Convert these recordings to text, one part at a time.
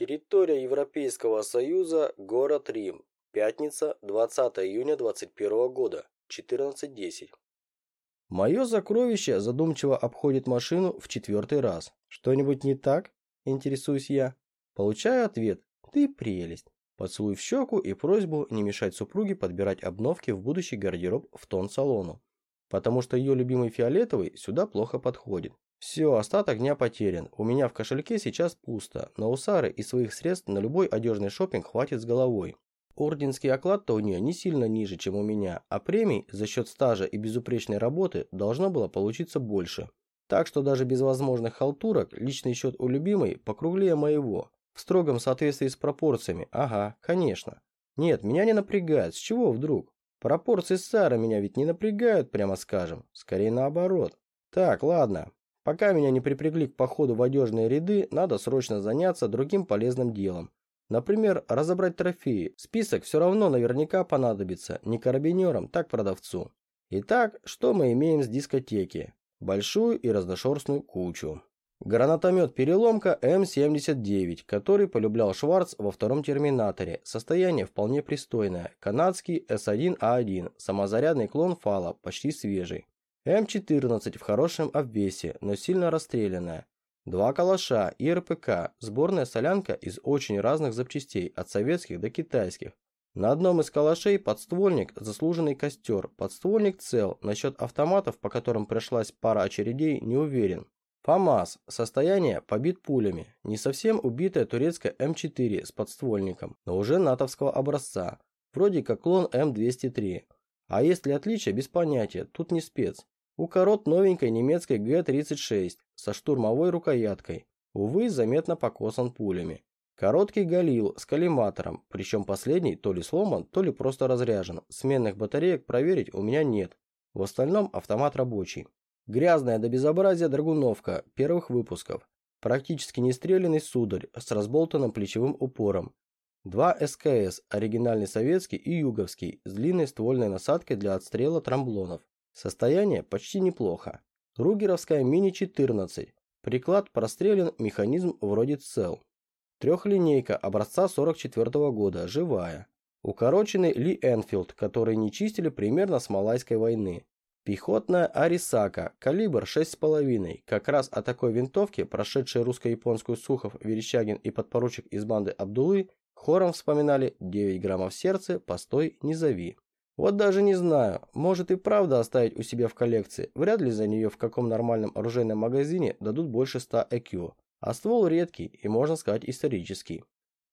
Территория Европейского Союза, город Рим. Пятница, 20 июня 21 года, 14.10. Мое сокровище задумчиво обходит машину в четвертый раз. Что-нибудь не так? Интересуюсь я. Получаю ответ. Ты прелесть. Поцелуй в щеку и просьбу не мешать супруге подбирать обновки в будущий гардероб в тон салону. Потому что ее любимый фиолетовый сюда плохо подходит. Все, остаток дня потерян. У меня в кошельке сейчас пусто, но у Сары и своих средств на любой одежный шопинг хватит с головой. Орденский оклад-то у нее не сильно ниже, чем у меня, а премий за счет стажа и безупречной работы должно было получиться больше. Так что даже без возможных халтурок личный счет у любимой покруглее моего. В строгом соответствии с пропорциями, ага, конечно. Нет, меня не напрягает, с чего вдруг? Пропорции Сары меня ведь не напрягают, прямо скажем. Скорее наоборот. Так, ладно, Пока меня не припрягли к походу в одежные ряды, надо срочно заняться другим полезным делом. Например, разобрать трофеи. Список все равно наверняка понадобится не карабинерам, так продавцу. Итак, что мы имеем с дискотеки? Большую и разношерстную кучу. Гранатомет «Переломка» М79, который полюблял Шварц во втором «Терминаторе». Состояние вполне пристойное. Канадский С1А1, самозарядный клон фала, почти свежий. М14 в хорошем обвесе, но сильно расстрелянная. Два калаша и РПК, сборная солянка из очень разных запчастей, от советских до китайских. На одном из калашей подствольник, заслуженный костер, подствольник цел, насчет автоматов, по которым пришлась пара очередей, не уверен. ФАМАС, состояние побит пулями, не совсем убитая турецкая М4 с подствольником, но уже натовского образца, вроде как клон М203. А есть ли отличия, без понятия, тут не спец. У корот новенькой немецкой Г-36 со штурмовой рукояткой, увы, заметно покосан пулями. Короткий галил с коллиматором, причем последний то ли сломан, то ли просто разряжен. Сменных батареек проверить у меня нет. В остальном автомат рабочий. Грязная до безобразия драгуновка первых выпусков. Практически нестрелянный сударь с разболтанным плечевым упором. Два СКС, оригинальный советский и юговский, с длинной ствольной насадкой для отстрела трамблонов. Состояние почти неплохо. Ругеровская Мини-14. Приклад прострелен, механизм вроде цел. Трехлинейка образца 44 -го года, живая. Укороченный Ли Энфилд, который не чистили примерно с Малайской войны. Пехотная Арисака, калибр 6,5. Как раз о такой винтовке, прошедшей русско-японскую Сухов, Верещагин и подпоручик из банды Абдулы, хором вспоминали 9 граммов сердца, постой, не зови. Вот даже не знаю, может и правда оставить у себя в коллекции, вряд ли за нее в каком нормальном оружейном магазине дадут больше 100 EQ, а ствол редкий и, можно сказать, исторический.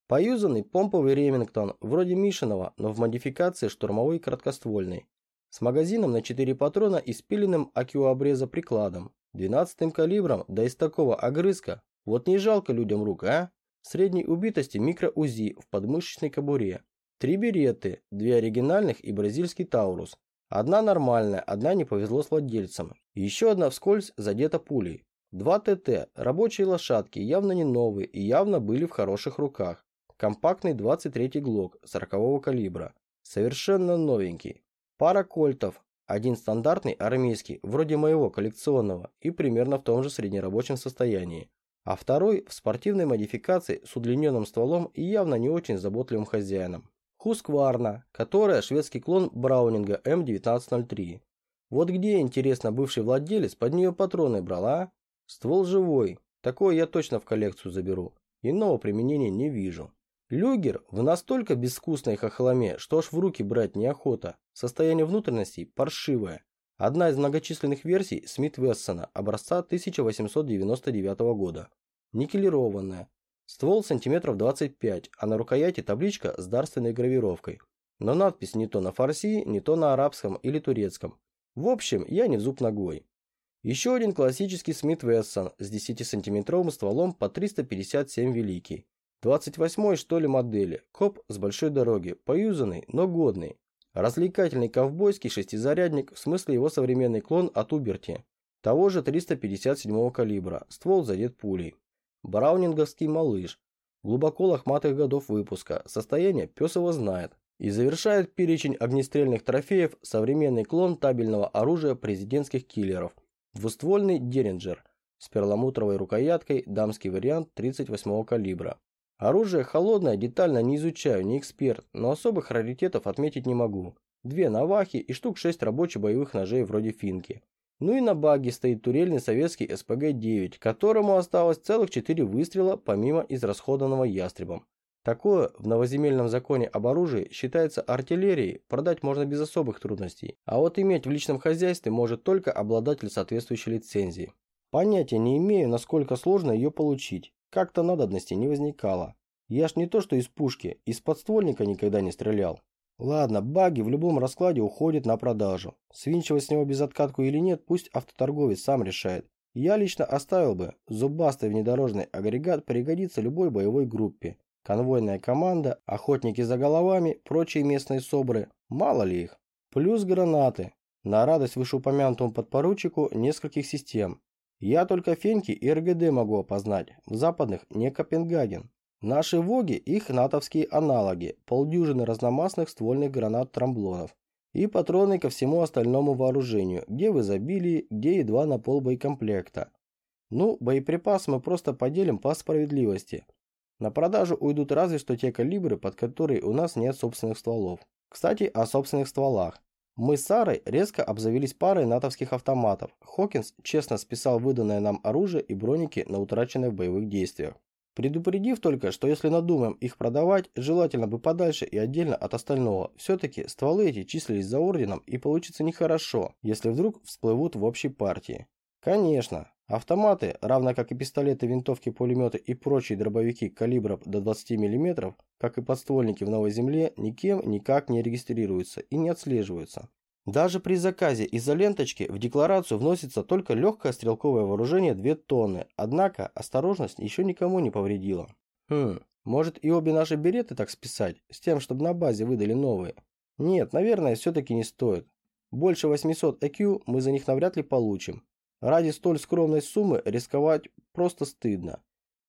Поюзанный помповый Ремингтон, вроде Мишиного, но в модификации штурмовой краткоствольный. С магазином на 4 патрона и спиленным акю-обреза прикладом, 12 калибром, да из такого огрызка. Вот не жалко людям рук, а? Средней убитости микро-УЗИ в подмышечной кобуре. Три береты, две оригинальных и бразильский Таурус. Одна нормальная, одна не повезло с владельцем. Еще одна вскользь задета пулей. Два ТТ, рабочие лошадки, явно не новые и явно были в хороших руках. Компактный 23-й ГЛОК 40-го калибра. Совершенно новенький. Пара кольтов, один стандартный армейский, вроде моего коллекционного, и примерно в том же среднерабочем состоянии. А второй в спортивной модификации с удлиненным стволом и явно не очень заботливым хозяином. Хускварна, которая шведский клон Браунинга М1903. Вот где, интересно, бывший владелец под нее патроны брал, а? Ствол живой. Такое я точно в коллекцию заберу. Иного применения не вижу. Люгер в настолько безвкусной хохломе, что аж в руки брать неохота. Состояние внутренностей паршивое. Одна из многочисленных версий Смит Вессона образца 1899 года. Никелированная, Ствол сантиметров 25, а на рукояти табличка с дарственной гравировкой. Но надпись не то на фарси, не то на арабском или турецком. В общем, я не в зуб ногой. Еще один классический Смит Вессон с 10-сантиметровым стволом по 357 великий. 28-й что ли модели, коп с большой дороги, поюзанный, но годный. Развлекательный ковбойский шестизарядник, в смысле его современный клон от Уберти. Того же 357 калибра, ствол задет пулей. Браунинговский малыш, глубоко лохматых годов выпуска, состояние пес его знает. И завершает перечень огнестрельных трофеев современный клон табельного оружия президентских киллеров. Двуствольный Деринджер с перламутровой рукояткой, дамский вариант 38 калибра. Оружие холодное, детально не изучаю, не эксперт, но особых раритетов отметить не могу. Две навахи и штук шесть рабочих боевых ножей вроде финки. Ну и на баге стоит турельный советский СПГ-9, которому осталось целых четыре выстрела помимо израсходованного ястребом. Такое в новоземельном законе об оружии считается артиллерией, продать можно без особых трудностей, а вот иметь в личном хозяйстве может только обладатель соответствующей лицензии. Понятия не имею, насколько сложно ее получить, как-то надобности не возникало. Я ж не то что из пушки, из подствольника никогда не стрелял. Ладно, баги в любом раскладе уходят на продажу. Свинчивать с него безоткатку или нет, пусть автоторговец сам решает. Я лично оставил бы. Зубастый внедорожный агрегат пригодится любой боевой группе конвойная команда, охотники за головами, прочие местные собры, мало ли их. Плюс гранаты. На радость вышеупомянутому подпоручику нескольких систем. Я только феньки и РГД могу опознать, в западных не Копенгаген. Наши ВОГи – их натовские аналоги, полдюжины разномастных ствольных гранат-трамблонов и патроны ко всему остальному вооружению, где в изобилии, где едва на пол боекомплекта. Ну, боеприпас мы просто поделим по справедливости. На продажу уйдут разве что те калибры, под которые у нас нет собственных стволов. Кстати, о собственных стволах. Мы с Сарой резко обзавелись парой натовских автоматов. Хокинс честно списал выданное нам оружие и броники на утраченное в боевых действиях. Предупредив только, что если надумаем их продавать, желательно бы подальше и отдельно от остального. Все-таки стволы эти числились за орденом и получится нехорошо, если вдруг всплывут в общей партии. Конечно, Автоматы, равно как и пистолеты, винтовки, пулеметы и прочие дробовики калибров до 20 мм, как и подствольники в Новой Земле, никем никак не регистрируются и не отслеживаются. Даже при заказе из-за ленточки в декларацию вносится только легкое стрелковое вооружение 2 тонны, однако осторожность еще никому не повредила. Хм, может и обе наши береты так списать, с тем, чтобы на базе выдали новые? Нет, наверное, все-таки не стоит. Больше 800 EQ мы за них навряд ли получим, Ради столь скромной суммы рисковать просто стыдно.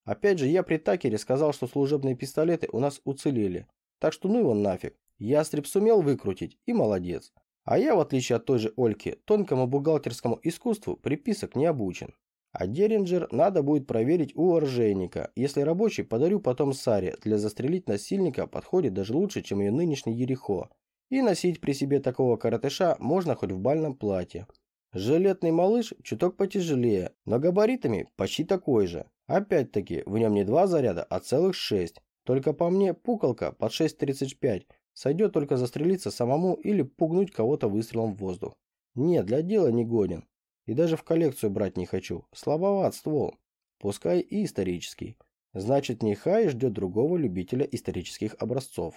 Опять же, я при Такере сказал, что служебные пистолеты у нас уцелели. Так что ну его нафиг. Ястреб сумел выкрутить и молодец. А я, в отличие от той же Ольки, тонкому бухгалтерскому искусству приписок не обучен. А Деринджер надо будет проверить у оружейника. Если рабочий, подарю потом Саре. Для застрелить насильника подходит даже лучше, чем ее нынешний Ерехо. И носить при себе такого коротыша можно хоть в бальном платье. Жилетный малыш чуток потяжелее, но габаритами почти такой же. Опять-таки, в нем не два заряда, а целых шесть. Только по мне пукалка под 6.35 сойдет только застрелиться самому или пугнуть кого-то выстрелом в воздух. Нет, для дела не годен. И даже в коллекцию брать не хочу. Слабоват ствол. Пускай и исторический. Значит, нехай ждет другого любителя исторических образцов.